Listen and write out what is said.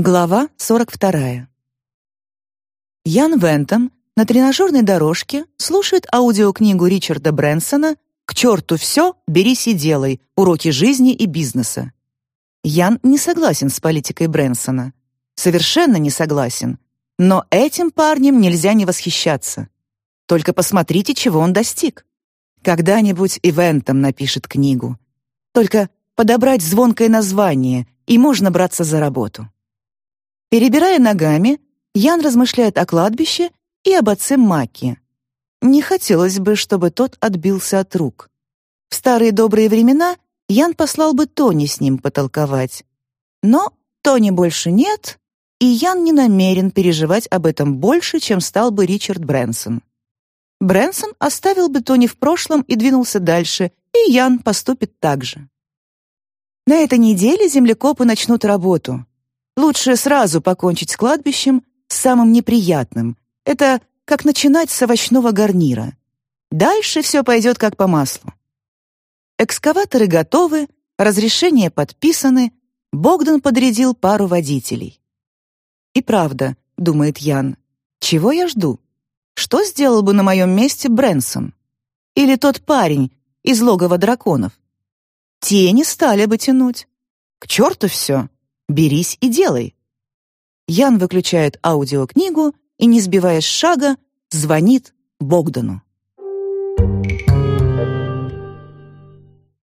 Глава 42. Ян Вентом на тренажерной дорожке слушает аудиокнигу Ричарда Брэнсона «К черту все, берись и делай. Уроки жизни и бизнеса». Ян не согласен с политикой Брэнсона. Совершенно не согласен. Но этим парнем нельзя не восхищаться. Только посмотрите, чего он достиг. Когда-нибудь и Вентом напишет книгу. Только подобрать звонкое название, и можно браться за работу. Перебирая ногами, Ян размышляет о кладбище и об отце Маки. Не хотелось бы, чтобы тот отбился от рук. В старые добрые времена Ян послал бы Тони с ним потолковать. Но Тони больше нет, и Ян не намерен переживать об этом больше, чем стал бы Ричард Брэнсон. Брэнсон оставил бы Тони в прошлом и двинулся дальше, и Ян поступит так же. На этой неделе землекопы начнут работу. Лучше сразу покончить с кладбищем, с самым неприятным. Это как начинать с овощного гарнира. Дальше все пойдет как по маслу. Экскаваторы готовы, разрешения подписаны, Богдан подрядил пару водителей. И правда, думает Ян, чего я жду? Что сделал бы на моем месте Брэнсон? Или тот парень из логова драконов? Те не стали бы тянуть. К черту все. Берись и делай. Ян выключает аудиокнигу и, не сбивая с шага, звонит Богдану.